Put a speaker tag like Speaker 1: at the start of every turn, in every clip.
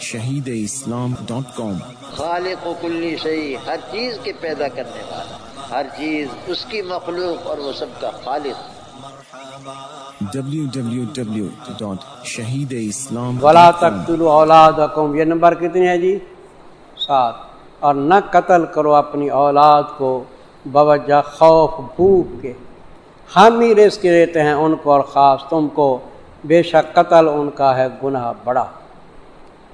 Speaker 1: شہید اسلام ڈاٹ کام۔
Speaker 2: خالق و کلی شہی ہر چیز کے پیدا کرنے والا ہر چیز اس کی مخلوق اور وہ سب کا خالق۔
Speaker 1: www.shahideislam.com
Speaker 3: ولا تقتلوا اولادکم یہ نمبر کتنی ہے جی؟ سات۔ اور نہ قتل کرو اپنی اولاد کو بوجہ خوف بھوک کے۔ ہم ہی رزق دیتے ہیں ان کو اور خاص تم کو۔ بے شک قتل ان کا ہے گناہ بڑا۔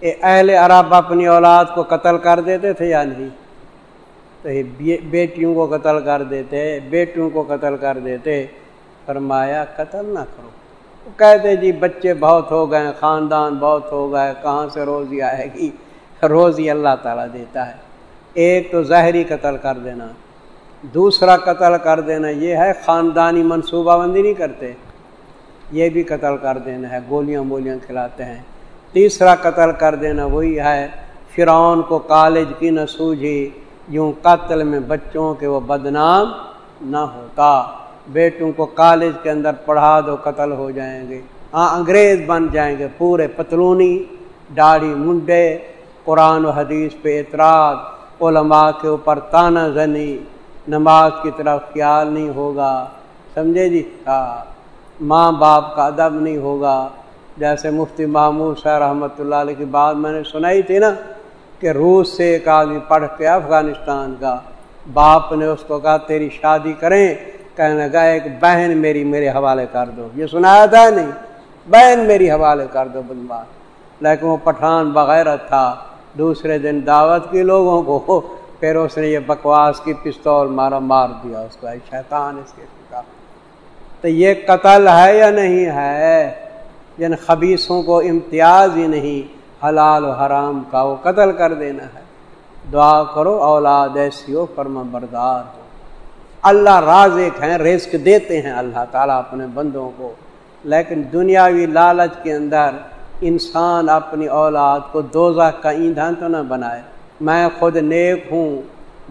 Speaker 3: اے اہل عرب اپنی اولاد کو قتل کر دیتے تھے یا نہیں؟ تو یہ بیٹیوں کو قتل کر دیتے بیٹیوں کو قتل کر دیتے، فرمایا قتل نہ کرو۔ وہ کہتے جی بچے بہت ہو گئے، خاندان بہت ہو گئے، کہاں سے روزی آئے گی؟ روزی اللہ تعالیٰ دیتا ہے۔ ایک تو ظاہری قتل کر دینا، دوسرا قتل کر دینا، یہ ہے خاندانی منصوبہ بندی نہیں کرتے۔ یہ بھی قتل کر دینا ہے، گولیاں بولیاں کھلاتے ہیں۔ تیسرا قتل کر دینا وہی ہے۔ فرعون کو کالج کی نہ سوجھی، یوں قتل میں بچوں کے وہ بدنام نہ ہوتا۔ بیٹوں کو کالج کے اندر پڑھا دو، قتل ہو جائیں گے۔ ہاں انگریز بن جائیں گے پورے پتلونی، داڑھی منڈے، قرآن و حدیث پہ اعتراض۔ علماء کے اوپر تانہ زنی، نماز کی طرف خیال نہیں ہوگا۔ سمجھے جی؟ ہاں ماں باپ کا ادب نہیں ہوگا۔ جیسے مفتی محمود صاحب رحمۃ اللہ علیہ کی بات میں نے سنائی تھی نا کہ روس سے ایک آدمی پڑھ کے افغانستان کا باپ نے اس کو کہا، تیری شادی کریں۔ کہنے لگا، ایک بہن میری میرے حوالے کر دو۔ یہ سنایا تھا نہیں؟ بہن میری حوالے کر دو بدمار لیکن وہ پٹھان بغیر تھا۔ دوسرے دن دعوت کی لوگوں کو پھر اس نے یہ بکواس کی پستول مارا، مار دیا اس کو۔ شیطان، اس کے تو یہ قتل ہے یا نہیں ہے؟ جن خبیصوں کو امتیاز ہی نہیں، حلال و حرام کا وہ قتل کر دینا ہے۔ دعا کرو اولاد ایسی ہو فرما بردار ہو۔ اللہ رازق ہیں، رزق دیتے ہیں۔ اللہ تعالیٰ اپنے بندوں کو۔ لیکن دنیاوی لالچ کے اندر انسان اپنی اولاد کو دوزہ کا ایندھن تو نہ بنائے۔ میں خود نیک ہوں،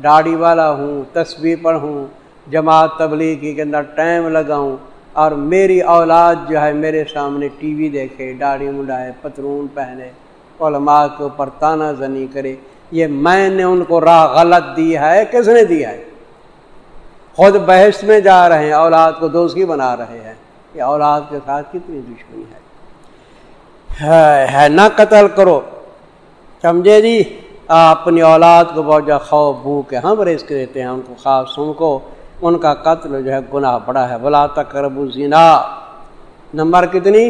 Speaker 3: داڑھی والا ہوں تصویر پر ہوں جماعت تبلیغی کے اندر ٹائم لگاؤں۔ اور میری اولاد جو ہے میرے سامنے ٹی وی دیکھے، داڑھی مڈائے پترون پہنے، علماء کے اوپر تانہ زنی کرے۔ یہ میں نے ان کو راہ غلط دی ہے، کس نے دیا ہے؟ خود بحث میں جا رہے ہیں، اولاد کو دوستی بنا رہے ہیں۔ یہ اولاد کے ساتھ کتنی دشمنی ہے؟ ہے نہ قتل کرو۔ سمجھے جی اپنی اولاد کو بہت جا خوف، بھوک ہم رزق دیتے ہیں ان کو خاص ان کو۔ ان کا قتل جو ہے گناہ بڑا ہے۔ بلا تقرب زنا نمبر کتنی؟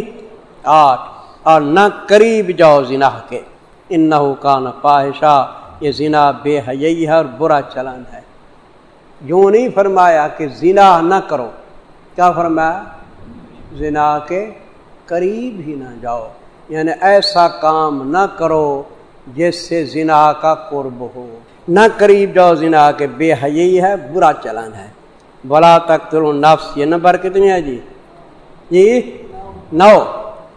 Speaker 3: آٹھ۔ اور نہ قریب جاؤ زنا کے۔ ان نہ کا نہ پاہشہ یہ زنا بے حی ہے اور برا چلن ہے۔ یوں نہیں فرمایا کہ زنا نہ کرو۔ کیا فرمایا؟ زنا کے قریب ہی نہ جاؤ۔ یعنی ایسا کام نہ کرو جس سے زنا کا قرب ہو۔ نہ قریب جاؤ زنا کے۔ بے حی ہے، برا چلن ہے۔ بلا تک تر نفس یہ نمبر کتنی ہے جی۔ جی؟ نو۔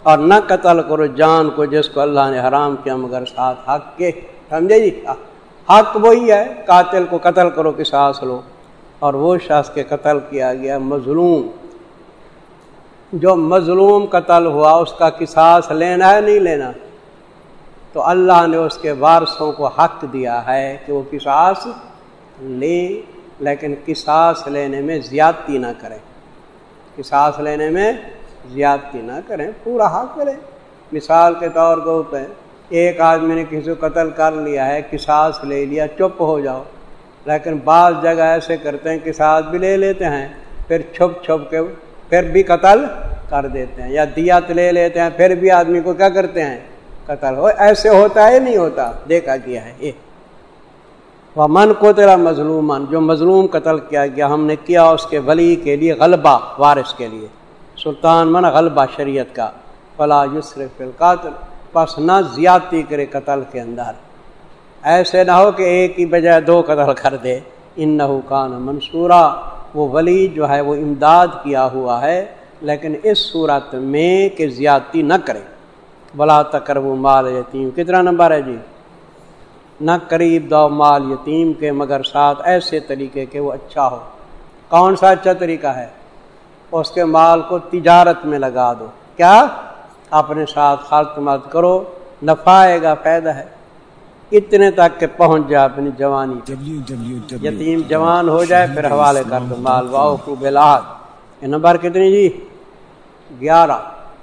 Speaker 3: اور نہ قتل کرو جان کو جس کو اللہ نے حرام کیا مگر ساتھ حق کے۔ سمجھے جی؟ ہاں۔ حق وہی ہے، قاتل کو قتل کرو کہ ساس لو۔ اور وہ شخص کے قتل کیا گیا مظلوم۔ جو مظلوم قتل ہوا، اس کا قصاص لینا ہے، نہیں لینا؟ تو اللہ نے اس کے وارثوں کو حق دیا ہے کہ وہ قصاص لے۔ لیکن قصاص لینے میں زیادتی نہ کریں۔ قصاص لینے میں زیادتی نہ کریں، پورا حق کریں۔ مثال کے طور پہ ایک آدمی نے کسی کو قتل کر لیا ہے، قصاص لے لیا، چپ ہو جاؤ۔ لیکن بعض جگہ ایسے کرتے ہیں، قصاص بھی لے لیتے ہیں، پھر چھپ چھپ کے پھر بھی قتل کر دیتے ہیں۔ یا دیت لے لیتے ہیں، پھر بھی آدمی کو کیا کرتے ہیں؟ قتل ہو، ایسے ہوتا ہے نہیں ہوتا؟ دیکھا کیا ہے۔ یہ وہ من کو تیرا مظلوم جو مظلوم قتل کیا گیا، ہم نے کیا اس کے ولی کے لیے غلبہ، وارث کے لیے۔ سلطان من غلبہ شریعت کا۔ فلا یسر القاتل، پس نہ زیادتی کرے قتل کے اندر۔ ایسے نہ ہو کہ ایک ہی بجائے دو قتل کر دے۔ ان نہ کان منصورہ وہ ولی جو ہے، وہ امداد کیا ہوا ہے، لیکن اس صورت میں کہ زیادتی نہ کرے۔ بلا تکر وہ مال یتیم کتنا نمبر ہے جی؟ نہ قریب دو مال یتیم کے مگر ساتھ ایسے طریقے کے وہ اچھا ہو۔ کون سا اچھا طریقہ ہے؟ اس کے مال کو تجارت میں لگا دو۔ کیا؟ اپنے ساتھ خالت مت کرو نفائے گا فائدہ ہے۔ اتنے تک کہ پہنچ جائے اپنی جوانی یتیم جوان ہو جائے پھر حوالے کر دو۔ مال واؤ کو بلاحت یہ نمبر کتنی جی؟ گیارہ۔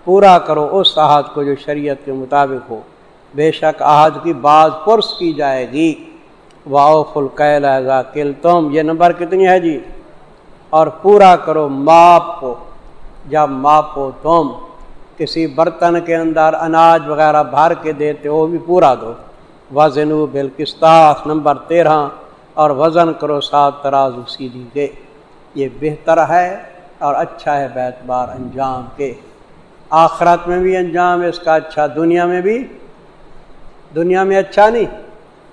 Speaker 3: پورا کرو اس احد کو جو شریعت کے مطابق ہو۔ بے شک احد کی بعض پرس کی جائے گی۔ واؤ فل کل تم یہ نمبر کتنی ہے جی؟ اور پورا کرو ماپ کو، جب ماپو تم کسی برتن کے اندر اناج وغیرہ بھر کے دیتے ہو بھی پورا دو۔ وزن بالکستاخ نمبر تیرہ، اور وزن کرو سات تراز سیدھی دے یہ بہتر ہے اور اچھا ہے بیت بار انجام کے۔ آخرت میں بھی انجام ہے، اس کا اچھا دنیا میں بھی۔ دنیا میں اچھا نہیں۔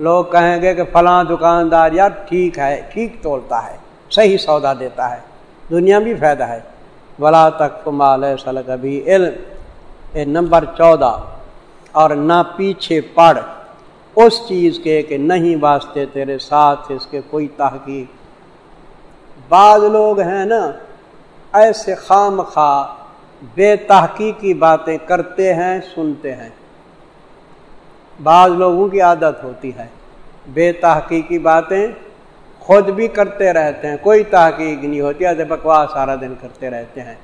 Speaker 3: لوگ کہیں گے کہ فلاں دکاندار، یار ٹھیک ہے، ٹھیک تولتا ہے، صحیح سودا دیتا ہے، دنیا بھی فائدہ ہے۔ ولا تک مال سلک ابھی علم۔ نمبر چودہ، اور نہ پیچھے پڑ۔ اس چیز کے کہ نہیں واسطے تیرے ساتھ اس کے کوئی تحقیق۔ بعض لوگ ہیں نا، ایسے خام خواہ بے تحقیقی باتیں کرتے ہیں، سنتے ہیں۔ بعض لوگوں کی عادت ہوتی ہے۔ بے تحقیقی باتیں خود بھی کرتے رہتے ہیں، کوئی تحقیق نہیں ہوتی ایسے بکواس سارا دن کرتے رہتے ہیں۔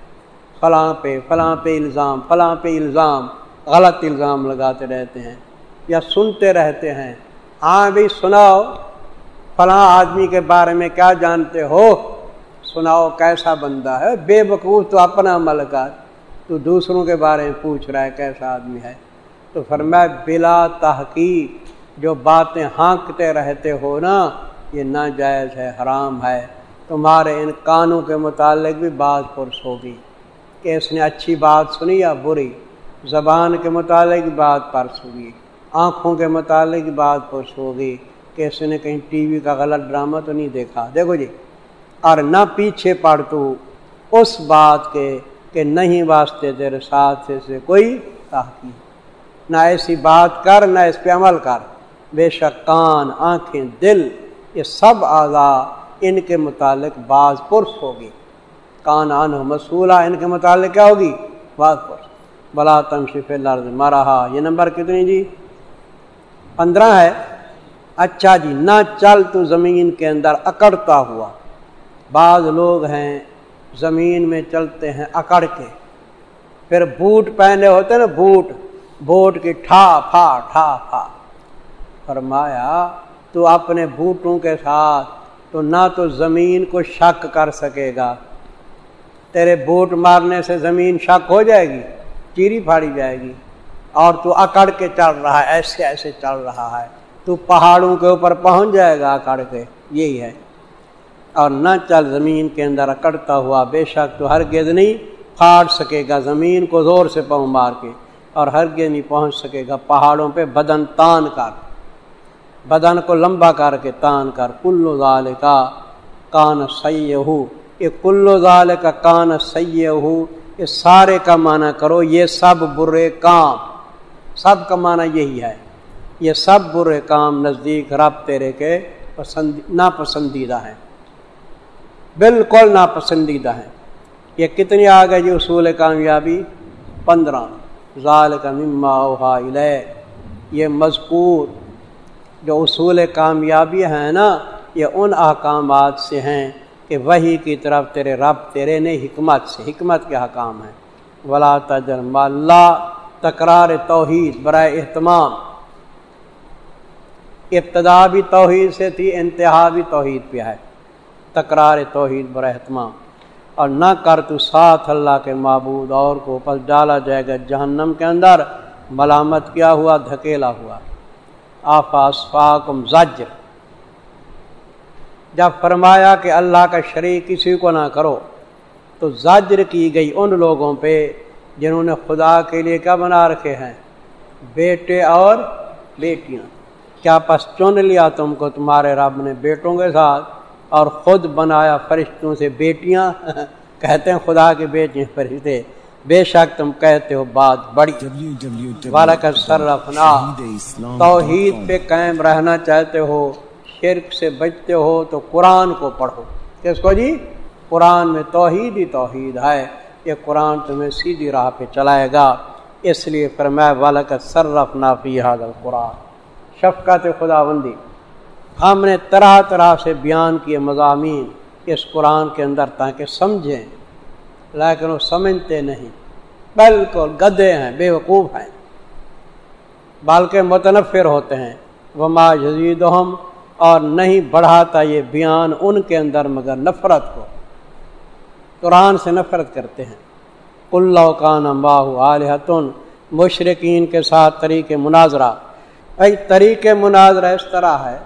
Speaker 3: فلاں پہ فلاں پہ الزام، فلاں پہ الزام، غلط الزام لگاتے رہتے ہیں یا سنتے رہتے ہیں۔ ہاں بھی سناؤ، فلاں آدمی کے بارے میں کیا جانتے ہو؟ سناؤ، کیسا بندہ ہے؟ بے وقوف تو اپنا عمل کر تو دوسروں کے بارے میں پوچھ رہا ہے کیسا آدمی ہے۔ تو فرمایا، بلا تحقیق، جو باتیں ہانکتے رہتے ہو نا، یہ ناجائز ہے، حرام ہے۔ تمہارے ان کانوں کے متعلق بھی بات پرس ہوگی۔ کہ اس نے اچھی بات سنی یا بری؟ زبان کے متعلق بات پرس ہوگی۔ آنکھوں کے متعلق بات پرس ہوگی۔ کہ اس نے کہیں ٹی وی کا غلط ڈرامہ تو نہیں دیکھا۔ دیکھو جی اور نہ پیچھے پڑ تو اس بات کے کہ نہیں واسطے تیرے ساتھ سے کوئی تحقیق۔ نہ ایسی بات کر، نہ اس پہ عمل کر۔ بے شک کان، آنکھیں، دل، یہ سب اعضا ان کے متعلق بعض پرس ہوگی۔ کان، آن مسولہ ان کے متعلق کیا ہوگی؟ بعض پرس۔ بلا تم شف لرض یہ نمبر کتنی جی؟ پندرہ ہے۔ اچھا جی نہ چل تو زمین کے اندر اکڑتا ہوا۔ بعض لوگ ہیں زمین میں چلتے ہیں اکڑ کے۔ پھر بوٹ پہنے ہوتے نا، بوٹ۔ بوٹ کی ٹھا پھا ٹھا پھا۔ فرمایا، تو اپنے بوٹوں کے ساتھ تو نہ تو زمین کو شک کر سکے گا۔ تیرے بوٹ مارنے سے زمین شک ہو جائے گی، چیری پھاڑی جائے گی۔ اور تو اکڑ کے چل رہا ہے، ایسے ایسے چل رہا ہے۔ تو پہاڑوں کے اوپر پہنچ جائے گا اکڑ کے، یہی ہے۔ اور نہ چل زمین کے اندر اکڑتا ہوا، بے شک تو ہر گز نہیں پھاڑ سکے گا، زمین کو زور سے پہنچ مار کے۔ اور ہر نہیں پہنچ سکے گا، پہاڑوں پہ بدن تان کر۔ بدن کو لمبا کر کے تان کر۔ کلو ظال کا کان سیہ یہ کلو ظال کا کان سیہ یہ سارے کا معنی کرو، یہ سب برے کام۔ سب کا معنی یہی ہے۔ یہ سب برے کام نزدیک رب تیرے کے پسند ناپسندیدہ ہیں۔ بالکل ناپسندیدہ ہیں۔ یہ کتنی آ گئے جی اصول کامیابی؟ پندرہ۔ ظال کا مما یہ مذکور جو اصول کامیابی ہیں نا، یہ ان احکامات سے ہیں کہ وہی کی طرف تیرے رب، تیرے نے حکمت سے۔ حکمت کے حکام ہیں۔ ولا تجر اللہ، تکرار توحید، برائے اہتمام۔ ابتدا بھی توحید سے تھی، انتہا بھی توحید پہ ہے۔ تکرار توحید، برائے اہتمام۔ اور نہ کر تو ساتھ اللہ کے معبود اور کو، پس ڈالا جائے گا جہنم کے اندر۔ ملامت کیا ہوا؟ دھکیلا ہوا۔ آفاس فاکم زجر۔ جب فرمایا کہ اللہ کا شریک کسی کو نہ کرو، تو زجر کی گئی ان لوگوں پہ جنہوں نے خدا کے لیے کیا بنا رکھے ہیں؟ بیٹے اور بیٹیاں۔ کیا پس چن لیا تم کو؟ تمہارے رب نے بیٹوں کے ساتھ۔ اور خود بنایا فرشتوں سے بیٹیاں کہتے ہیں خدا کے بیٹے فرشتے۔ بے شک تم کہتے ہو بات بڑی۔ سرفنا توحید پہ قائم رہنا چاہتے ہو۔ شرک سے بچتے ہو تو قرآن کو پڑھو۔ کس کو جی؟ قرآن میں توحید ہی توحید ہے۔ یہ قرآن تمہیں سیدھی راہ پہ چلائے گا۔ اس لیے فرمایا والا کا صرف نافی حاضر قرآن شفقت خدا بندی ہم نے طرح طرح سے بیان کیے مضامین اس قرآن کے اندر تاکہ سمجھیں، لیکن وہ سمجھتے نہیں بالکل گدے ہیں، بے وقوف ہیں۔ بلکہ متنفر ہوتے ہیں۔ وما جزید اور نہیں بڑھاتا یہ بیان ان کے اندر مگر نفرت کو۔ قرآن سے نفرت کرتے ہیں۔ اللہ کان امباہ عالحتن مشرقین کے ساتھ طریق مناظرہ۔ بھائی طریق مناظرہ اس طرح ہے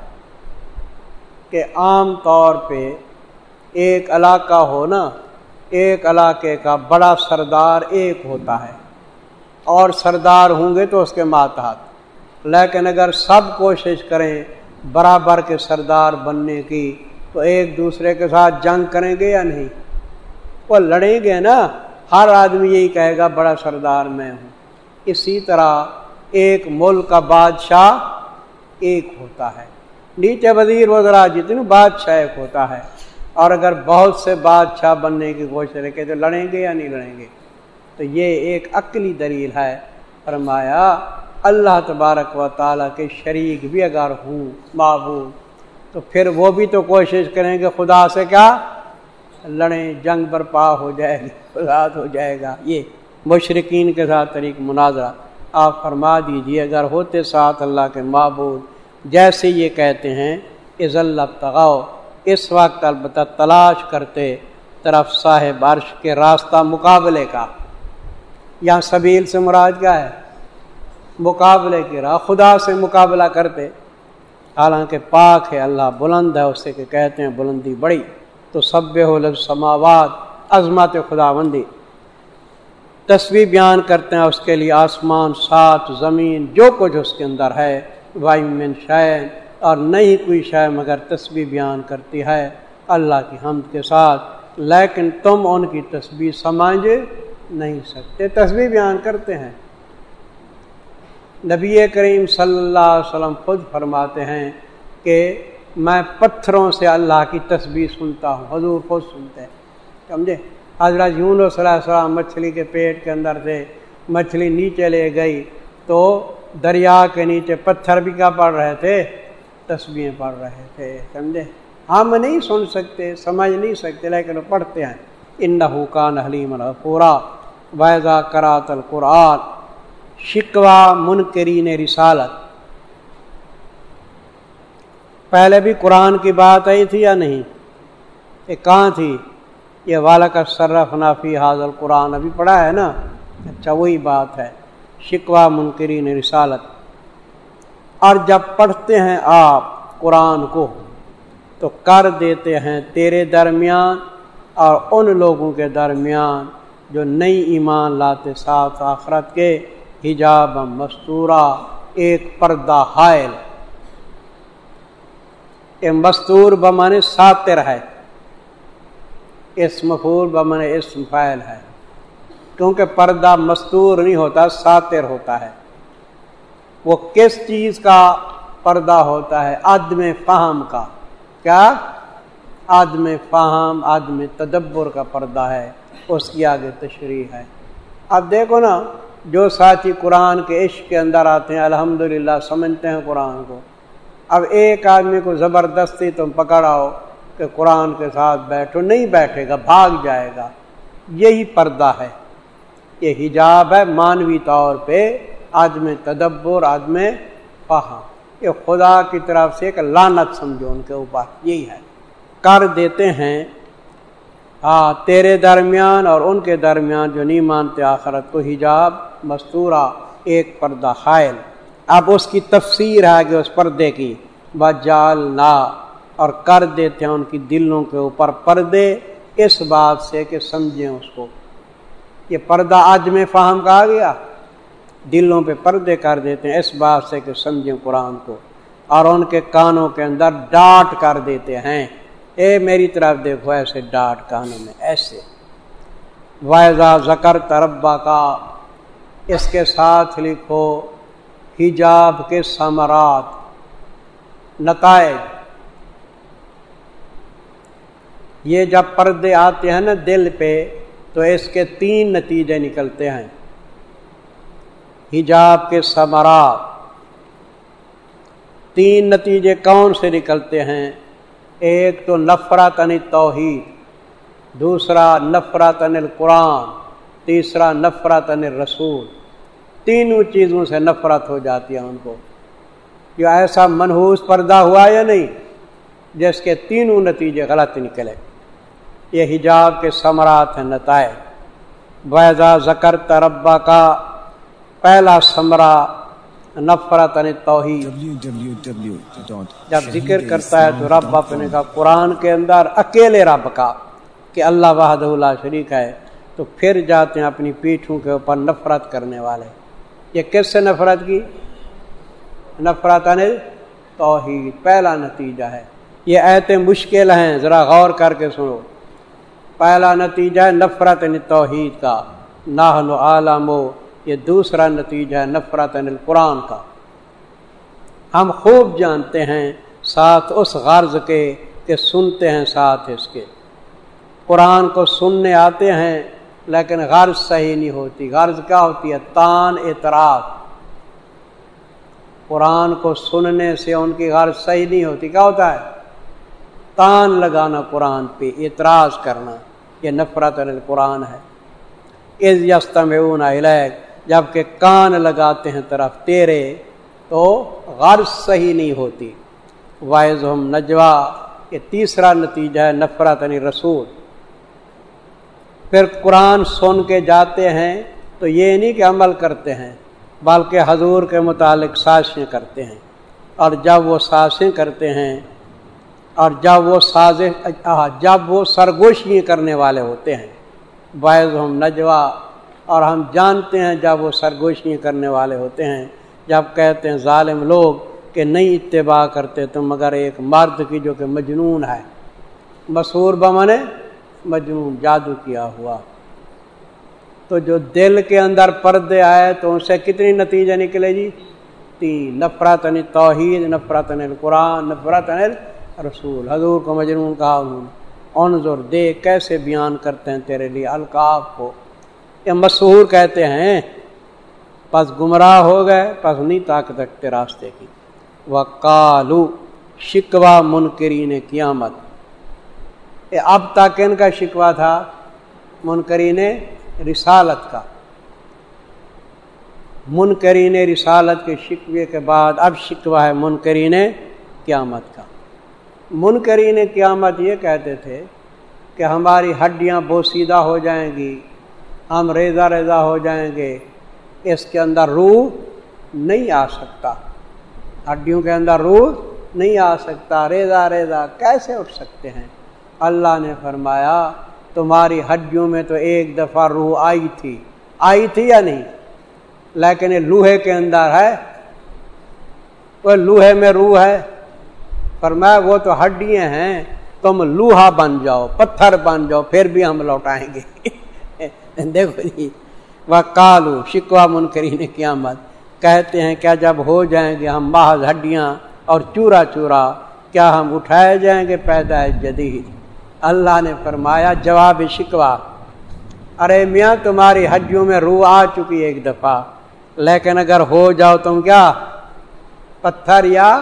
Speaker 3: کہ عام طور پہ ایک علاقہ ہو نا، ایک علاقے کا بڑا سردار ایک ہوتا ہے۔ اور سردار ہوں گے تو اس کے ماتحت۔ لیکن اگر سب کوشش کریں برابر کے سردار بننے کی، تو ایک دوسرے کے ساتھ جنگ کریں گے یا نہیں؟ وہ لڑیں گے نا۔ ہر آدمی یہی کہے گا، بڑا سردار میں ہوں۔ اسی طرح ایک ملک کا بادشاہ ایک ہوتا ہے۔ نیچے وزیر وغیرہ جتنے بادشاہ ایک ہوتا ہے، اور اگر بہت سے بادشاہ بننے کی کوشش رکھے تو لڑیں گے یا نہیں لڑیں گے؟ تو یہ ایک عقلی دلیل ہے۔ فرمایا، اللہ تبارک و تعالیٰ کے شریک بھی اگر ہوں معبود، تو پھر وہ بھی تو کوشش کریں گے خدا سے کیا؟ لڑیں، جنگ برپا ہو جائے گی فضاد ہو جائے گا۔ یہ مشرقین کے ساتھ طریق مناظرہ۔ آپ فرما دیجیے اگر ہوتے ساتھ اللہ کے معبود جیسے یہ کہتے ہیں از اللہ تغاؤ اس وقت البتہ تلاش کرتے طرف صاحب عرش کے راستہ مقابلے کا۔ یہاں سبیل سے مراد کیا ہے؟ مقابلے کی راہ خدا سے مقابلہ کرتے۔ حالانکہ پاک ہے، اللہ بلند ہے، اسے کہ کہتے ہیں بلندی بڑی۔ تو سب ہو سماوات عظمت خدا بندی تصویر بیان کرتے ہیں، اس کے لیے آسمان سات زمین، جو کچھ اس کے اندر ہے۔ وائمن شائن اور نہیں کوئی شے مگر تصویر بیان کرتی ہے اللہ کی حمد کے ساتھ، لیکن تم ان کی تصویر سمجھ نہیں سکتے۔ تصویر بیان کرتے ہیں۔ نبی کریم صلی اللہ علیہ وسلم خود فرماتے ہیں کہ میں پتھروں سے اللہ کی تصویر سنتا ہوں۔ حضور خود سنتے ہیں۔ سمجھے؟ حضرت یون صلی اللہ علیہ وسلم مچھلی کے پیٹ کے اندر سے مچھلی نیچے لے گئی تو دریا کے نیچے پتھر بھی کیا پڑ رہے تھے؟ تصویریں پڑھ رہے تھے، سمجھے؟ ہم نہیں سن سکتے، سمجھ نہیں سکتے، لیکن وہ پڑھتے ہیں۔ ان حکان حلیم القورا ویزا کرات القرآن شکوا منکرین رسالت۔ پہلے بھی قرآن کی بات آئی تھی یا نہیں؟ یہ کہاں تھی؟ یہ والا کا صرف نافی حاضر قرآن ابھی پڑھا ہے نا؟ اچھا وہی بات ہے۔ شکوا منکرین رسالت۔ اور جب پڑھتے ہیں آپ قرآن کو تو کر دیتے ہیں تیرے درمیان اور ان لوگوں کے درمیان جو نئی ایمان لاتے ساتھ آخرت کے حجاب مستورہ ایک پردہ حائل۔ یہ مستور بمانے ساتر ہے۔ اس مفور بمانے اسم فائل ہے۔ کیونکہ پردہ مستور نہیں ہوتا، ساتر ہوتا ہے۔ وہ کس چیز کا پردہ ہوتا ہے؟ عدم فہم کا۔ کیا؟ عدم فہم، عدم تدبر کا پردہ ہے۔ اس کی آگے تشریح ہے۔ اب دیکھو نا، جو ساتھی قرآن کے عشق کے اندر آتے ہیں، الحمدللہ سمجھتے ہیں قرآن کو۔ اب ایک آدمی کو زبردستی تم پکڑاؤ کہ قرآن کے ساتھ بیٹھو، نہیں بیٹھے گا، بھاگ جائے گا۔ یہی پردہ ہے۔ یہ حجاب ہے مانوی طور پہ، عدم تدبر، عدم فہم یہ خدا کی طرف سے ایک لانت سمجھو ان کے اوپر، یہی ہے۔ کر دیتے ہیں۔ ہاں تیرے درمیان اور ان کے درمیان جو نہیں مانتے آخرت کو حجاب مستورہ، ایک پردہ خائل۔ اب اس کی تفسیر ہے کہ اس پردے کی۔ بجال نا اور کر دیتے ہیں ان کی دلوں کے اوپر پردے۔ اس بات سے کہ سمجھیں اس کو۔ یہ پردہ آج میں فہم کہا گیا۔ دلوں پہ پردے کر دیتے ہیں، اس بات سے کہ سمجھیں قرآن کو۔ اور ان کے کانوں کے اندر ڈانٹ کر دیتے ہیں۔ اے میری طرف دیکھو، ایسے ڈانٹ کانوں میں، ایسے۔ وائزہ زکر تربا کا اس کے ساتھ لکھو، حجاب کے ثمرات، نتائج۔ یہ جب پردے آتے ہیں نا دل پہ تو اس کے تین نتیجے نکلتے ہیں۔ حجاب کے ثمرات تین نتیجے کون سے نکلتے ہیں؟ ایک تو نفرت ان توحید دوسرا نفرت ان القرآن، تیسرا نفرت ان رسول تینوں چیزوں سے نفرت ہو جاتی ہے ان کو۔ جو ایسا منحوس پردہ ہوا یا نہیں؟ جس کے تینوں نتیجے غلط نکلے۔ یہ حجاب کے ثمرات ہیں نتائج۔ بیضا زکر تربا کا پہلا ثمرہ نفرت توحید جب ذکر کرتا ہے تو رب اپنے کا قرآن کے اندر اکیلے رب کا، کہ اللہ وحد اللہ شریک ہے، تو پھر جاتے ہیں اپنی پیٹھوں کے اوپر نفرت کرنے والے۔ یہ کس سے نفرت کی؟ نفرت توحید پہلا نتیجہ ہے۔ یہ ایتے مشکل ہیں، ذرا غور کر کے سنو۔ پہلا نتیجہ ہے نفرت توحید کا۔ ناہل عالم و یہ دوسرا نتیجہ ہے نفرت القرآن کا۔ ہم خوب جانتے ہیں ساتھ اس غرض کے کہ سنتے ہیں ساتھ اس کے۔ قرآن کو سننے آتے ہیں لیکن غرض صحیح نہیں ہوتی۔ غرض کیا ہوتی ہے؟ تان اعتراض۔ قرآن کو سننے سے ان کی غرض صحیح نہیں ہوتی۔ کیا ہوتا ہے؟ تان لگانا قرآن پہ، اعتراض کرنا۔ یہ نفرت القرآن ہے۔ از یستم جبکہ کان لگاتے ہیں طرف تیرے، تو غرض صحیح نہیں ہوتی۔ وائز ہم نجوا، یہ تیسرا نتیجہ ہے نفرت یعنی رسول پھر قرآن سن کے جاتے ہیں، تو یہ نہیں کہ عمل کرتے ہیں، بلکہ حضور کے متعلق سازشیں کرتے ہیں۔ اور جب وہ سازشیں کرتے ہیں اور جب وہ سازش جب وہ سرگوشی کرنے والے ہوتے ہیں، باعث ہم نجوا اور ہم جانتے ہیں جب وہ سرگوشی کرنے والے ہوتے ہیں، جب کہتے ہیں ظالم لوگ کہ نہیں اتباع کرتے تم، مگر ایک مرد کی جو کہ مجنون ہے۔ مشہور بمن مجنون، جادو کیا ہوا۔ تو جو دل کے اندر پردے آئے تو ان سے کتنی نتیجہ نکلے جی؟ تین، نفرت توحید نفرت ان قرآن نفرت ان رسول، حضور کو مجنون کہا انہوں نے، انظر دے کیسے بیان کرتے ہیں تیرے لیے القاف کو۔ یہ مشہور کہتے ہیں، پس گمراہ ہو گئے، پس نہیں طاقت رکھتے راستے کی۔ وہ کالو شکوا منکرین قیامت۔ اب تک ان کا شکوا تھا، منکرین رسالت کا۔ منکرین رسالت کے شکوے کے بعد اب شکوا ہے منکرین قیامت کا۔ منکرین قیامت یہ کہتے تھے کہ ہماری ہڈیاں بوسیدہ ہو جائیں گی، ہم ریزا ریزا ہو جائیں گے، اس کے اندر روح نہیں آ سکتا۔ ہڈیوں کے اندر روح نہیں آ سکتا ریزا ریزا کیسے اٹھ سکتے ہیں؟ اللہ نے فرمایا، تمہاری ہڈیوں میں تو ایک دفعہ روح آئی تھی۔ آئی تھی یا نہیں؟ لیکن یہ لوہے کے اندر ہے۔ وہ لوہے میں روح ہے۔ فرمایا وہ تو ہڈیاں ہیں، تم لوہا بن جاؤ، پتھر بن جاؤ، پھر بھی ہم لوٹائیں گے۔ دیکھو جی وہ کالو شکوا منکری نے قیامت۔ کہتے ہیں کیا جب ہو جائیں گے ہم محض ہڈیاں اور چورا چورا، کیا ہم اٹھائے جائیں گے پیدا جدید؟ اللہ نے فرمایا، جواب شکوا ارے میاں، تمہاری ہڈیوں میں روح آ چکی ایک دفعہ، لیکن اگر ہو جاؤ تم کیا؟ پتھر یا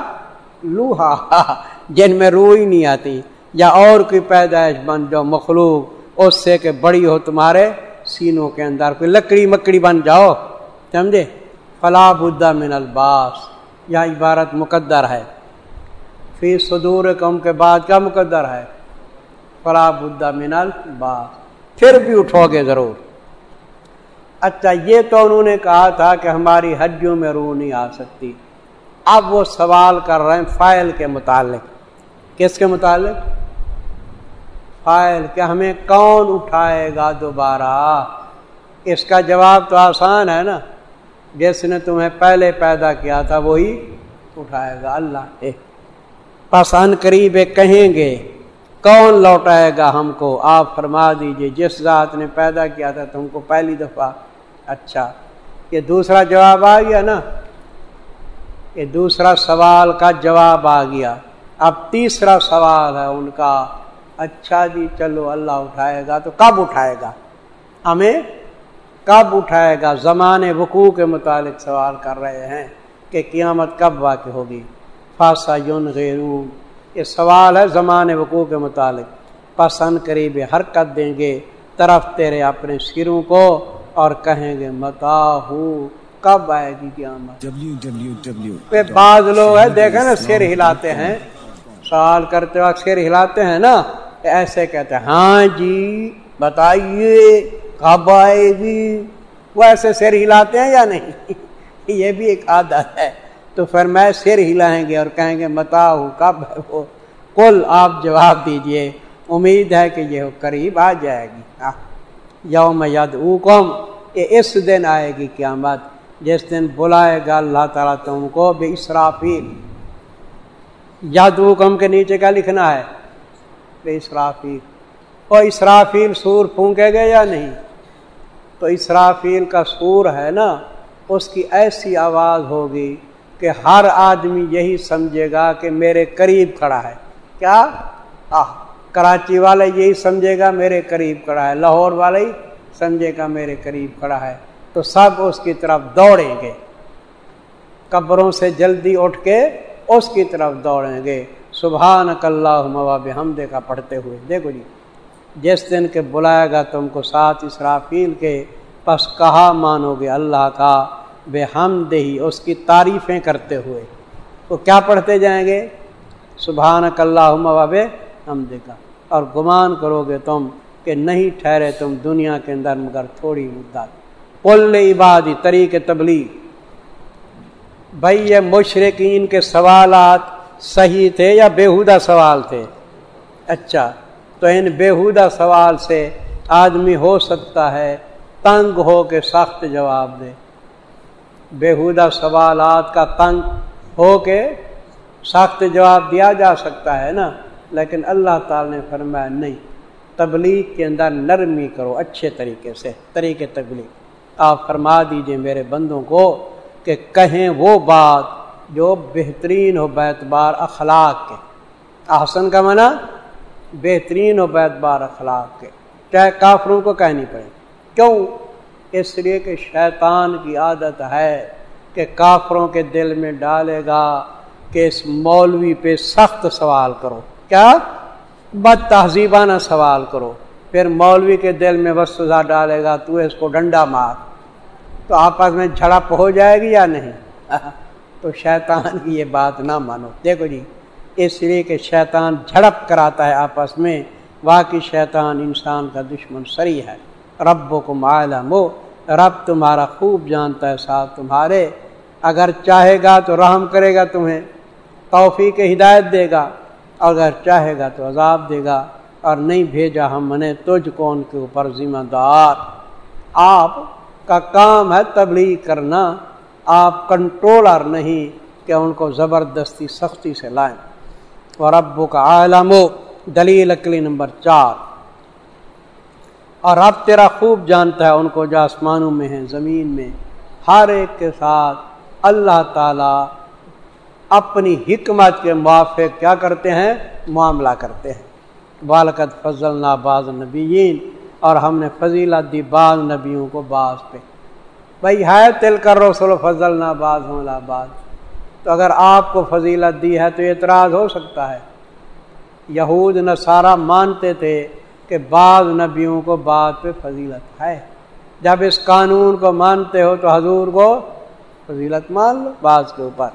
Speaker 3: لوہا، جن میں روح ہی نہیں آتی، یا اور کوئی پیدائش بن جاؤ، مخلوق، اس سے کہ بڑی ہو تمہارے سینوں کے اندر، کوئی لکڑی مکڑی بن جاؤ، سمجھے؟ فلا بدہ من الباس یا عبارت مقدر ہے۔ فی صدور کم کے بعد کیا مقدر ہے؟ فلا بدہ من الباس۔ پھر بھی اٹھو گے ضرور۔ اچھا یہ تو انہوں نے کہا تھا کہ ہماری ہڈیوں میں روح نہیں آ سکتی۔ اب وہ سوال کر رہے ہیں فائل کے متعلق۔ کس کے متعلق؟ فائل کہ ہمیں کون اٹھائے گا دوبارہ؟ اس کا جواب تو آسان ہے نا۔ جس نے تمہیں پہلے پیدا کیا تھا وہی اٹھائے گا۔ اللہ پسند قریب کہیں گے، کون لوٹائے گا ہم کو؟ آپ فرما دیجیے، جس ذات نے پیدا کیا تھا تم کو پہلی دفعہ۔ اچھا یہ دوسرا جواب آ گیا نا۔ یہ دوسرا سوال کا جواب آ گیا۔ اب تیسرا سوال ہے ان کا۔ اچھا جی چلو اللہ اٹھائے گا تو کب اٹھائے گا؟ ہمیں کب اٹھائے گا؟ زمان وقوع کے متعلق سوال کر رہے ہیں کہ قیامت کب واقع ہوگی۔ فاسا یون غیرو یہ سوال ہے زمان وقوع کے متعلق۔ پسند قریب حرکت دیں گے، طرف تیرے اپنے سروں کو اور کہیں گے متا ہوں کب آئے گی قیامت؟ پہ بعض لوگ ہے دیکھیں نا سر ہلاتے ہیں۔ سوال کرتے وقت سر ہلاتے ہیں نا ایسے کہتے ہیں ہاں جی بتائیے کب آئے گی؟ وہ ایسے سر ہلاتے ہیں یا نہیں؟ یہ بھی ایک عادت ہے۔ تو پھر میں سر ہلائیں گے اور کہیں گے ہوں کب ہے وہ؟ کل آپ جواب دیجیے۔ امید ہے کہ یہ قریب آ جائے گی۔ یوم ید اوکم یہ اس دن آئے گی قیامت۔ جس دن بلائے گا اللہ تعالیٰ تم کو بے اسرافیل ید اوکم کے نیچے کا لکھنا ہے؟ بے اسرافیل اور اسرافیل سور پھونکے گئے یا نہیں؟ تو اسرافیل کا سور ہے نا، اس کی ایسی آواز ہوگی کہ ہر آدمی یہی سمجھے گا کہ میرے قریب کھڑا ہے۔ کیا؟ آہ، کراچی والا یہی سمجھے گا میرے قریب کھڑا ہے، لاہور والا ہی سمجھے گا میرے قریب کھڑا ہے۔ تو سب اس کی طرف دوڑیں گے۔ قبروں سے جلدی اٹھ کے اس کی طرف دوڑیں گے۔ سبحان اللہ مواب حمدے کا پڑھتے ہوئے۔ دیکھو جی جس دن کے بلائے گا تم کو ساتھ اسرافیل کے، پس کہا مانو گے اللہ کا؟ بے ہم دہی اس کی تعریفیں کرتے ہوئے۔ وہ کیا پڑھتے جائیں گے؟ سبحان اللہ مواب حمدے کا اور گمان کرو گے تم کہ نہیں ٹھہرے تم دنیا کے اندر مگر تھوڑی مدت۔ پل عبادی طریق تبلیغ۔ بھائی یہ مشرقین کے سوالات صحیح تھے یا بےحودہ سوال تھے؟ اچھا تو ان بےحودہ سوال سے آدمی ہو سکتا ہے تنگ ہو کے سخت جواب دے۔ بےحودہ سوالات کا تنگ ہو کے سخت جواب دیا جا سکتا ہے نا، لیکن اللہ تعالی نے فرمایا نہیں، تبلیغ کے اندر نرمی کرو اچھے طریقے سے طریقے تبلیغ۔ آپ فرما دیجیے میرے بندوں کو کہ کہیں وہ بات جو بہترین ہو بیت بار اخلاق کے۔ احسن کا منع بہترین ہو بیت بار اخلاق کے۔ چاہے کافروں کو کہنی پڑے۔ کیوں؟ اس لیے کہ شیطان کی عادت ہے کہ کافروں کے دل میں ڈالے گا کہ اس مولوی پہ سخت سوال کرو۔ کیا؟ بد تہذیبانہ سوال کرو۔ پھر مولوی کے دل میں وسطہ ڈالے گا، تو اس کو ڈنڈا مار۔ تو آپس میں جھڑپ ہو جائے گی یا نہیں؟ تو شیطان کی یہ بات نہ مانو۔ دیکھو جی اس لیے کہ شیطان جھڑپ کراتا ہے آپس میں، واقعی شیطان انسان کا دشمن سری ہے۔ رب کو معلوم ہو رب تمہارا خوب جانتا ہے، ساتھ تمہارے۔ اگر چاہے گا تو رحم کرے گا تمہیں، توفیق ہدایت دے گا۔ اگر چاہے گا تو عذاب دے گا۔ اور نہیں بھیجا ہم نے تجھ کو ان کے اوپر ذمہ دار؟ آپ کا کام ہے تبلیغ کرنا، آپ کنٹرولر نہیں کہ ان کو زبردستی، سختی سے لائیں۔ اور ابو کا عالم و دلیل اکلی نمبر چار۔ اور اب تیرا خوب جانتا ہے، ان کو جو آسمانوں میں ہیں، زمین میں، ہر ایک کے ساتھ اللہ تعالی اپنی حکمت کے موافق کیا کرتے ہیں؟ معاملہ کرتے ہیں۔ بالکت فضل ناز نبیین اور ہم نے فضیلت دی بعض نبیوں کو بعض پہ۔ بھائی ہے تل کر رسول فضل نہ باز بعض۔ تو اگر آپ کو فضیلت دی ہے تو اعتراض ہو سکتا ہے۔ یہود نہ سارا مانتے تھے کہ بعض نبیوں کو بات پہ فضیلت ہے۔ جب اس قانون کو مانتے ہو تو حضور کو فضیلت مان لو بعض کے اوپر۔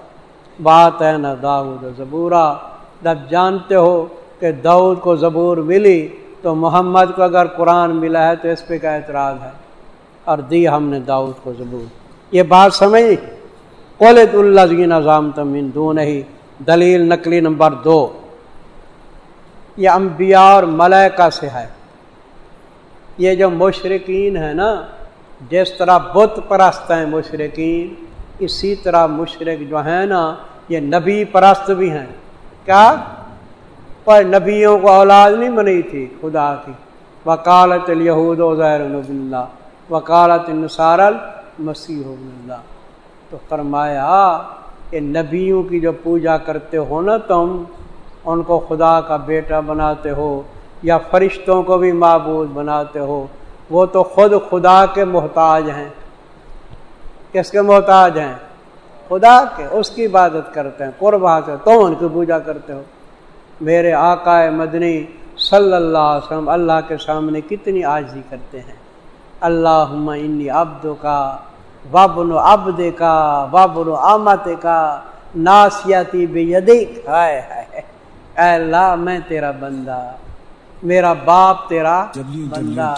Speaker 3: بات ہے نہ داود زبورہ جب جانتے ہو کہ داود کو زبور ملی تو محمد کو اگر قرآن ملا ہے تو اس پہ کیا اعتراض ہے؟ اور دی ہم نے داؤد کو زبور یہ بات سمجھ؟ قلت اللہ نظام تمین دو نہیں دلیل نقلی نمبر دو۔ یہ انبیاء اور ملائکہ سے ہے۔ یہ جو مشرقین ہیں نا، جس طرح بت پرست ہیں مشرقین اسی طرح مشرق جو ہیں نا، یہ نبی پرست بھی ہیں۔ کیا؟ پر نبیوں کو اولاد نہیں بنی تھی، خدا کی۔ وکالت الہود و زیر اللہ وکالت نصار المسیح اللہ۔ تو فرمایا کہ نبیوں کی جو پوجا کرتے ہو نا تم، ان کو خدا کا بیٹا بناتے ہو یا فرشتوں کو بھی معبود بناتے ہو، وہ تو خود خدا کے محتاج ہیں۔ کس کے محتاج ہیں؟ خدا کے، اس کی عبادت کرتے ہیں قربا سے، تو ان کی پوجا کرتے ہو۔ میرے آقا مدنی صلی اللہ علیہ وسلم اللہ کے سامنے کتنی عاجزی کرتے ہیں۔ اللہ انی عبد کا وابن و ابد کا وابن و آمت کا ناسیاتی بے ہائے ہائے۔ اے اللہ، میں تیرا بندہ، میرا باپ تیرا بندہ،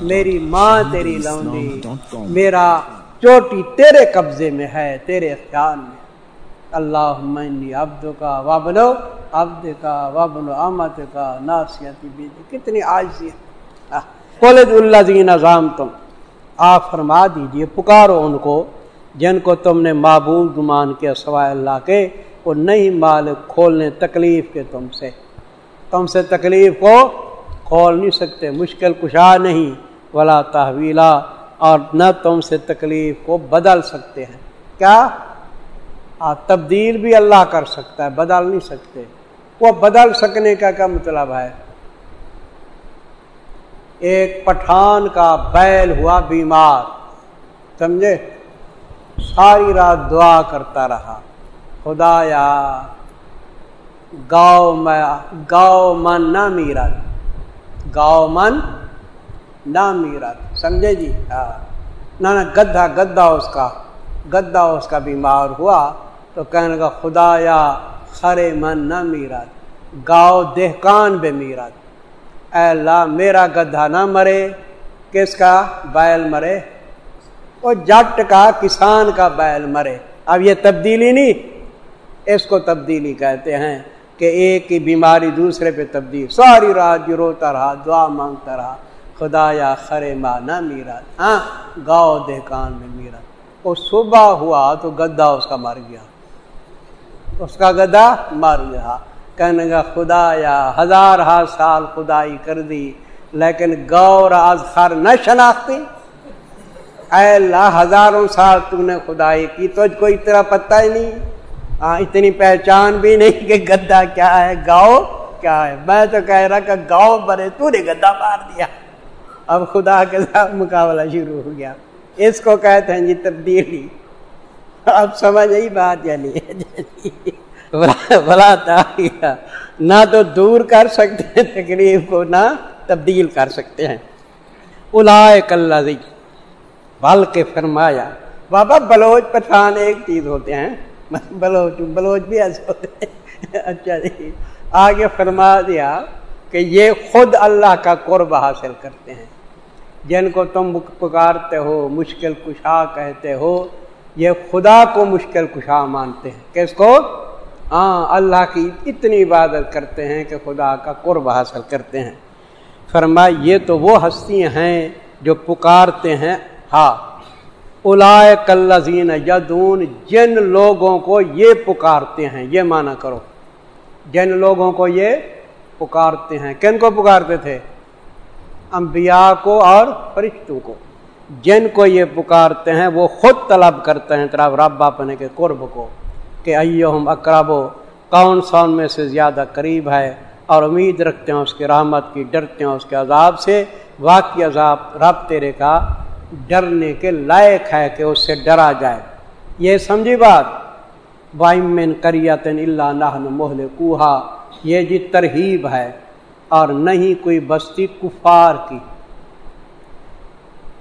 Speaker 3: میری ماں تیری لونڈی، میرا چوٹی تیرے قبضے میں ہے، تیرے خیال میں اللہ عبد کا وابنو عبد کا وابن امت کا ناسیتی بیدی۔ کتنی آجزی ہے۔ قلد اللہ دین نظام تم آپ فرما دیجیے، پکارو ان کو جن کو تم نے معبود گمان کیا سوائے اللہ کے وہ نہیں مالک کھولنے تکلیف کے تم سے۔ تم سے تکلیف کو کھول نہیں سکتے، مشکل کشا نہیں، ولا تحویلا اور نہ تم سے تکلیف کو بدل سکتے ہیں۔ کیا؟ ہاں، تبدیل بھی اللہ کر سکتا ہے، بدل نہیں سکتے۔ وہ بدل سکنے کا کیا مطلب ہے؟ ایک پٹھان کا بیل ہوا بیمار، سمجھے؟ ساری رات دعا کرتا رہا۔ خدا یا گاؤ میں، گاؤ من نہ میرت گاؤ من نہ میرت سمجھے جی؟ ہاں۔ نہ گدھا گدا اس کا گدا اس کا بیمار ہوا۔ تو کہنے کا خدا یا خرے من نہ میرت گاؤ دہکان بے میرت اے اللہ، میرا گدھا نہ مرے، کس کا بیل مرے؟ وہ جٹ کا، کسان کا بیل مرے۔ اب یہ تبدیلی نہیں، اس کو تبدیلی کہتے ہیں کہ ایک ہی بیماری دوسرے پہ تبدیل۔ ساری رات جو روتا رہا، دعا مانگتا رہا خدا یا خرے ماں نہ میرا۔ ہاں گاؤ دہکان میں میرا۔ وہ صبح ہوا تو گدا اس کا مر گیا۔ اس کا گدا مر گیا۔ کہنے گا خدا یا ہزار ہا سال خدائی کر دی، لیکن گور آز خر نہ شناختی۔ اے اللہ، ہزاروں سال تو نے خدائی کی تو کوئی طرح پتہ ہی نہیں۔ ہاں اتنی پہچان بھی نہیں کہ گدا کیا ہے گاؤ کیا ہے۔ میں تو کہہ رہا کہ گاؤ برے تو نے گدا مار دیا۔ اب خدا کے ساتھ مقابلہ شروع ہو گیا۔ اس کو کہتے ہیں جی تبدیلی۔ اب سمجھ یہی بات یا نہیں بلا نہ تو دور کر سکتے ہیں تکلیف کو نہ تبدیل کر سکتے ہیں۔ الائے کل بلکہ فرمایا، بابا بلوچ پٹھان ایک چیز ہوتے ہیں۔ بلوچ بلوچ بھی ایسے ہوتے ہیں۔ اچھا جی۔ آگے فرما دیا کہ یہ خود اللہ کا قرب حاصل کرتے ہیں۔ جن کو تم پکارتے ہو، مشکل کشا کہتے ہو یہ خدا کو مشکل کشا مانتے ہیں کس کو ہاں اللہ کی اتنی عبادت کرتے ہیں کہ خدا کا قرب حاصل کرتے ہیں۔ فرما یہ تو وہ ہستیاں ہیں جو پکارتے ہیں۔ ہاں الائے کلزین یدون جن لوگوں کو یہ پکارتے ہیں، یہ مانا کرو۔ جن لوگوں کو یہ پکارتے ہیں، کن کو پکارتے تھے؟ انبیاء کو اور فرشتوں کو۔ جن کو یہ پکارتے ہیں وہ خود طلب کرتے ہیں طرف رب اپنے کے قرب کو کہ ایہم اقرب و کون سا ان میں سے زیادہ قریب ہے؟ اور امید رکھتے ہیں اس کی رحمت کی، ڈرتے ہیں اس کے عذاب سے۔ واقعی عذاب رب تیرے کا ڈرنے کے لائق ہے کہ اس سے ڈرا جائے۔ یہ سمجھی بات؟ وائمن کریتن اللہ نہن محل کوہا یہ جی ترہیب ہے اور نہیں کوئی بستی کفار کی۔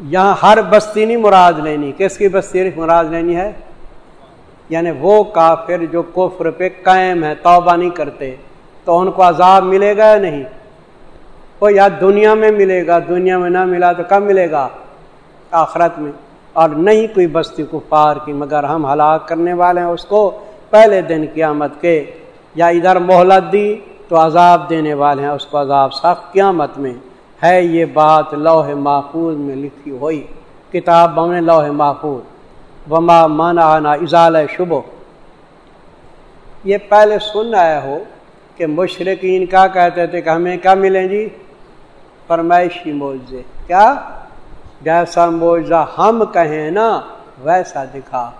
Speaker 3: یہاں ہر بستی نہیں مراد لینی۔ کس کی بستی مراد لینی ہے؟ یعنی وہ کافر جو کفر پہ قائم ہے، توبہ نہیں کرتے۔ تو ان کو عذاب ملے گا یا نہیں؟ وہ یا دنیا میں ملے گا، دنیا میں نہ ملا تو کب ملے گا؟ آخرت میں۔ اور نہیں کوئی بستی کفار کی، مگر ہم ہلاک کرنے والے ہیں اس کو۔ پہلے دن قیامت کے یا ادھر مہلت دی تو عذاب دینے والے ہیں، اس کو عذاب سخت قیامت میں۔ ہے یہ بات لوہ محفوظ میں لکھی ہوئی۔ کتاب بنے لوہ محفوظ۔ وما مانا آنا اضال شبو یہ پہلے سن آئے ہو کہ مشرقین کیا کہتے تھے کہ ہمیں کیا ملیں جی؟ فرمائشی معجزے۔ کیا؟ جیسا معجزہ ہم کہیں نا، ویسا دکھا۔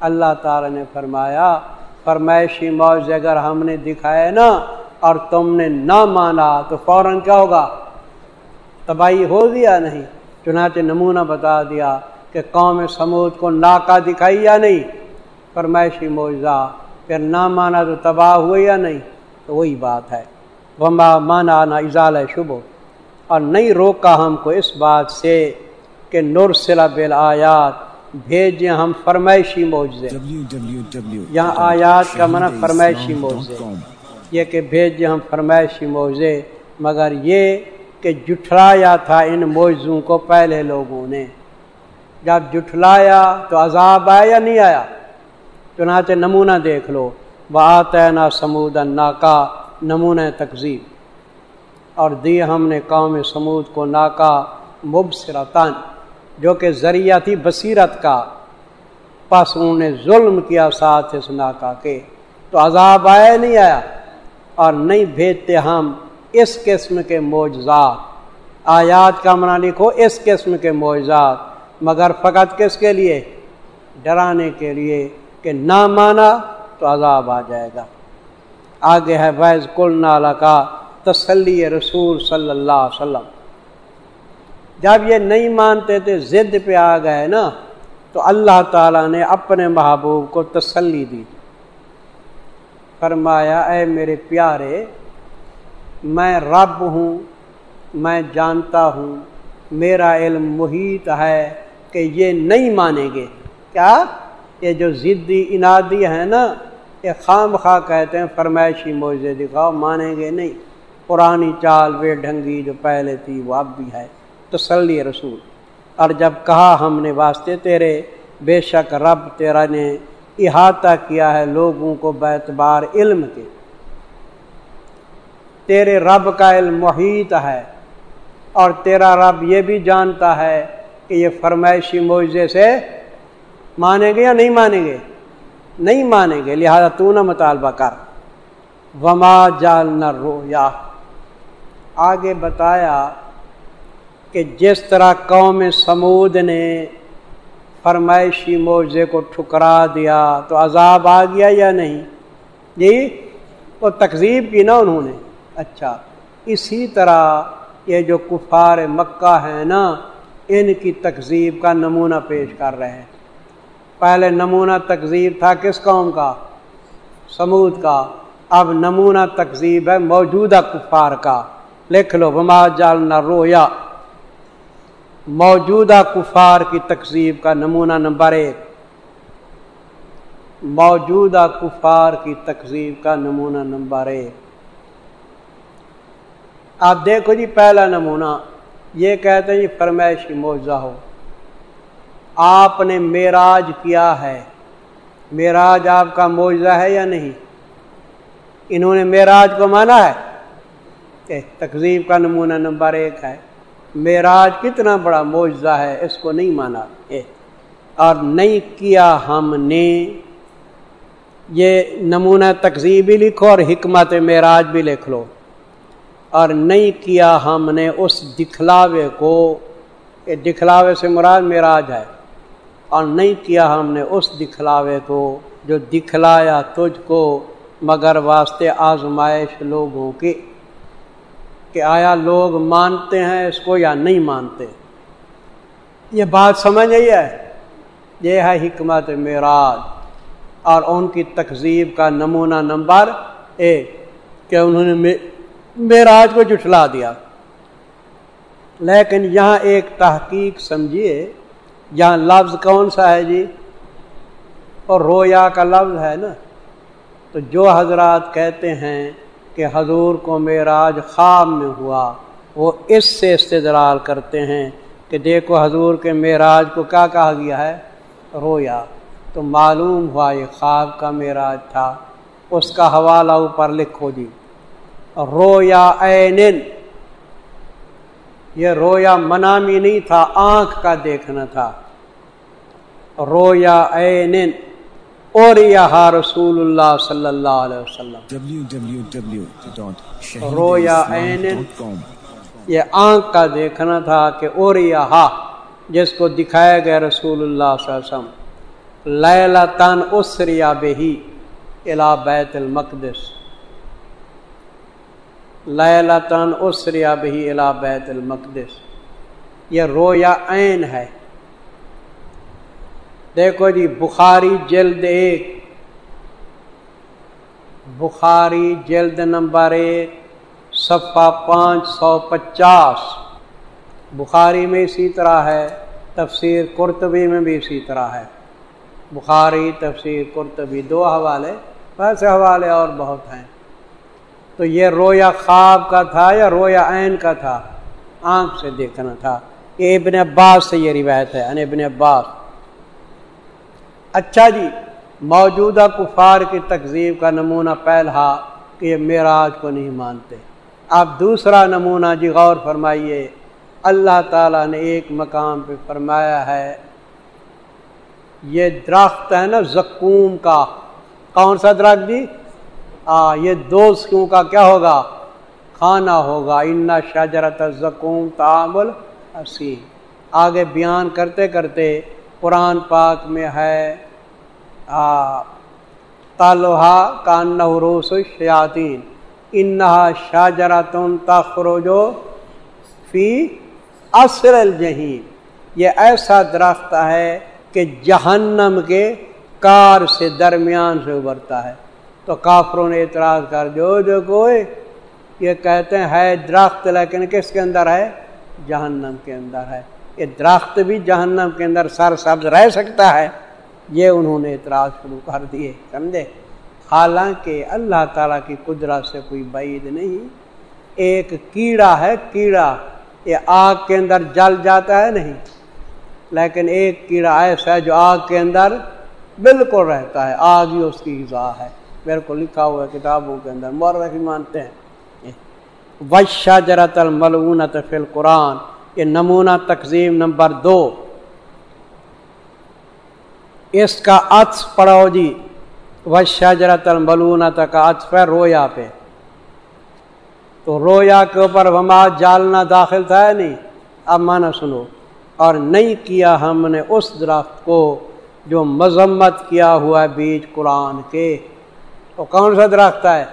Speaker 3: اللہ تعالی نے فرمایا، فرمائشی معجزے اگر ہم نے دکھائے نا اور تم نے نہ مانا تو فوراً کیا ہوگا؟ تباہی ہو دیا نہیں، چنانچہ نمونہ بتا دیا کہ قوم سمود کو ناکا دکھائی یا نہیں، فرمائشی معجزہ، پھر نہ مانا تو تباہ ہوئے یا نہیں، تو وہی بات ہے۔ وما مانا نہ اضال شبو اور نہیں روکا ہم کو اس بات سے کہ نور سلا بل آیات بھیجیں ہم فرمائشی معجزے۔ یہاں آیات کا منع فرمائشی معجزے۔ یہ کہ بھیجیں ہم فرمائشی معجزے، مگر یہ کہ جٹھلایا تھا ان معجزوں کو پہلے لوگوں نے۔ جب جٹھلایا تو عذاب آیا یا نہیں آیا؟ چنانچہ نمونہ دیکھ لو۔ وہ آتا نا سمود ناکا نمونہ تقزیب اور دی ہم نے قوم سمود کو ناکا مبصرتان جو کہ ذریعہ تھی بصیرت کا۔ پس انہوں نے ظلم کیا ساتھ اس ناکا کے۔ تو عذاب آیا نہیں آیا؟ اور نہیں بھیجتے ہم اس قسم کے معجزات۔ آیات کا منع لکھو، اس قسم کے معجزات۔ مگر فقط کس کے لیے؟ ڈرانے کے لیے کہ نہ مانا تو عذاب آ جائے گا۔ آگے ہے ویز کل نالا کا تسلی رسول صلی اللہ علیہ وسلم۔ جب یہ نہیں مانتے تھے، ضد پہ آ گئے نا، تو اللہ تعالیٰ نے اپنے محبوب کو تسلی دی۔ فرمایا، اے میرے پیارے میں رب ہوں، میں جانتا ہوں، میرا علم محیط ہے کہ یہ نہیں مانیں گے۔ کیا؟ یہ جو ضدی انادی ہے نا، یہ خام خواہ کہتے ہیں، فرمائشی موزے دکھاؤ مانیں گے نہیں۔ پرانی چال بے ڈھنگی جو پہلے تھی، وہ اب بھی ہے۔ تسلی رسول۔ اور جب کہا ہم نے واسطے تیرے، بے شک رب تیرا نے احاطہ کیا ہے لوگوں کو بیتبار علم کے۔ تیرے رب کا علم محیط ہے اور تیرا رب یہ بھی جانتا ہے کہ یہ فرمائشی معجزے سے مانیں گے یا نہیں مانیں گے؟ نہیں مانیں گے، لہذا تو نہ مطالبہ کر۔ وما جال نہ رو یا آگے بتایا کہ جس طرح قوم سمود نے فرمائشی معجزے کو ٹھکرا دیا تو عذاب آ گیا یا نہیں؟ جی وہ تقزیب کی نا انہوں نے۔ اچھا اسی طرح یہ جو کفار مکہ ہیں نا، ان کی تقزیب کا نمونہ پیش کر رہے ہیں۔ پہلے نمونہ تقزیب تھا کس قوم کا؟ سمود کا۔ اب نمونہ تقزیب ہے موجودہ کفار کا۔ لکھ لو بما جالنا رویا موجودہ کفار کی تقزیب کا نمونہ نمبر ایک۔ موجودہ کفار کی تقزیب کا نمونہ نمبر ایک۔ آپ دیکھو جی پہلا نمونہ، یہ کہتے ہیں جی فرمائشی معاوضہ ہو۔ آپ نے معراج کیا ہے۔ معراج آپ کا معاوضہ ہے یا نہیں؟ انہوں نے معراج کو مانا ہے؟ تقزیب کا نمونہ نمبر ایک ہے۔ معراج کتنا بڑا معجزہ ہے، اس کو نہیں مانا۔ اور نہیں کیا ہم نے۔ یہ نمونہ تقزیب بھی لکھو اور حکمت معراج بھی لکھ لو۔ اور نہیں کیا ہم نے اس دکھلاوے کو دکھلاوے سے مراد معراج ہے، اور نہیں کیا ہم نے اس دکھلاوے کو جو دکھلایا تجھ کو مگر واسطے آزمائش لوگوں کی، کہ آیا لوگ مانتے ہیں اس کو یا نہیں مانتے۔ یہ بات سمجھ آئی ہے؟ یہ ہے حکمت معراج، اور ان کی تقزیب کا نمونہ نمبر ایک، کہ انہوں نے معراج کو جٹلا دیا۔ لیکن یہاں ایک تحقیق سمجھیے، یہاں لفظ کون سا ہے جی؟ اور رویا کا لفظ ہے نا۔ تو جو حضرات کہتے ہیں کہ حضور کو معراج خواب میں ہوا، وہ اس سے استدلال کرتے ہیں کہ دیکھو حضور کے معراج کو کیا کہا گیا ہے؟ رویا۔ تو معلوم ہوا یہ خواب کا معراج تھا، اس کا حوالہ اوپر لکھو جی۔ رویا این یہ رویا منامی نہیں تھا، آنکھ کا دیکھنا تھا۔ رویا این اور یہاں رسول اللہ صلی اللہ علیہ وسلم۔ رویا یہ آنکھ کا دیکھنا تھا کہ اور یہاں جس کو دکھایا گیا رسول اللہ صلی اللہ علیہ وسلم۔ لیلا اسریا بہی الا بیت المقدس۔ لیلا اسریا بہی الا بیت المقدس۔ یہ رویا عین ہے۔ دیکھو جی بخاری جلد ایک۔ بخاری جلد نمبر ایک، صفحہ پانچ سو پچاس۔ بخاری میں اسی طرح ہے، تفسیر قرطبی میں بھی اسی طرح ہے۔ بخاری، تفسیر قرطبی، دو حوالے ویسے حوالے اور بہت ہیں۔ تو یہ رویا خواب کا تھا یا رویا عین کا تھا؟ آنکھ سے دیکھنا تھا۔ یہ ابن عباس سے یہ روایت ہے یعنی ابن عباس۔ اچھا جی موجودہ کفار کی تقزیب کا نمونہ پہلا کہ یہ معراج کو نہیں مانتے۔ اب دوسرا نمونہ جی غور فرمائیے۔ اللہ تعالیٰ نے ایک مقام پہ فرمایا ہے، یہ درخت ہے نا زکوم کا۔ کون سا درخت جی؟ آ، یہ دوستوں کا کیا ہوگا؟ کھانا ہوگا۔ ان شجرت زکوم تعامل اسی آگے بیان کرتے کرتے قرآن پاک میں ہے تالوہا کا نوروس شیاطین انہا شاجراتن تخروجو فی اصر الجہین یہ ایسا درخت ہے کہ جہنم کے کار سے درمیان سے ابھرتا ہے۔ تو کافروں نے اعتراض کر جو جو کوئی یہ کہتے ہیں ہے درخت، لیکن کس کے اندر ہے؟ جہنم کے اندر ہے۔ یہ درخت بھی جہنم کے اندر سر سبز رہ سکتا ہے۔ یہ انہوں نے اعتراض شروع کر دیے، سمجھے؟ حالانکہ اللہ تعالیٰ کی قدرت سے کوئی بعید نہیں۔ ایک کیڑا ہے، کیڑا، یہ آگ کے اندر جل جاتا ہے نہیں۔ لیکن ایک کیڑا ایسا ہے جو آگ کے اندر بالکل رہتا ہے، آگ ہی اس کی غذا ہے۔ میرے کو لکھا ہوا ہے کتابوں کے اندر مور بھی مانتے ہیں۔ وشا جرت الملونت فی القرآن، یہ نمونہ تقزیم نمبر دو۔ اس کا عطف پڑھو جی۔ وشا جرت الملونت کا عطف ہے رویا پہ۔ تو رویا کے اوپر وما جالنا داخل تھا نہیں؟ اب مانا سنو۔ اور نہیں کیا ہم نے اس درخت کو جو مذمت کیا ہوا ہے بیج قرآن کے۔ تو کون سا درخت ہے؟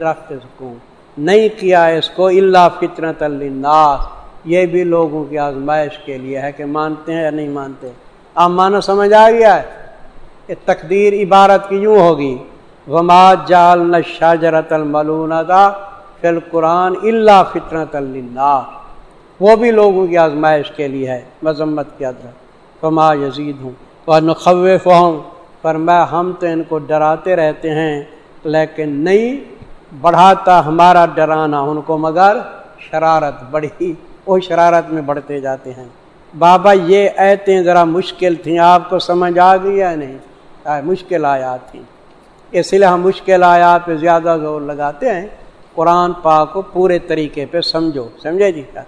Speaker 3: درخت سکون۔ نہیں کیا اس کو اللہ فطرت الناس یہ بھی لوگوں کی آزمائش کے لیے ہے کہ مانتے ہیں یا نہیں مانتے۔ آپ مانا سمجھ آ گیا؟ ہے یہ تقدیر عبارت کی یوں ہوگی۔ وما جال نشاجرت الملون تھا فل قرآن اللہ فطرت الناس وہ بھی لوگوں کی آزمائش کے لیے ہے۔ مذمت کیا درخت فما یزید ہوں اور نخوف ہوں پر میں ہم تو ان کو ڈراتے رہتے ہیں، لیکن نہیں بڑھاتا ہمارا ڈرانا، ان کو مگر شرارت، بڑھی، وہ شرارت میں بڑھتے جاتے ہیں۔ بابا، یہ ایتیں ذرا مشکل تھیں، آپ کو سمجھ آ گئی یا نہیں؟ مشکل آیات تھیں۔ اس لیے ہم مشکل آیات پہ زیادہ زور لگاتے ہیں۔ قرآن پاک کو پورے طریقے پہ سمجھو۔ سمجھے جی؟ کیا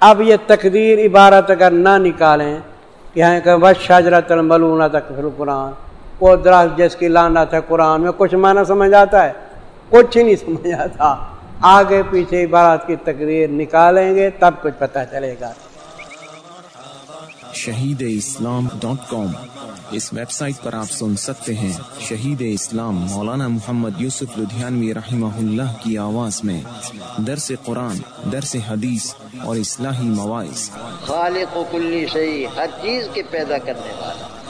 Speaker 3: اب یہ تقدیر عبارت اگر نہ نکالیں کہ بس شاجرت الملون تک قرآن وہ درخت جس کی لانا تھا قرآن میں کچھ معنی سمجھ آتا ہے؟ کچھ نہیں سمجھ آتا۔ آگے پیچھے بارات کی تقریر نکالیں گے تب کچھ پتہ چلے گا۔
Speaker 1: Shaheed Islam dot com. اس ویب سائٹ پر آپ سن سکتے ہیں شہید اسلام مولانا محمد یوسف لدھیانوی رحمہ اللہ کی آواز میں۔ درس قرآن درس حدیث اور اصلاحی مواعث۔
Speaker 2: خالق و کلی شہی ہر چیز کے پیدا کرنے والا۔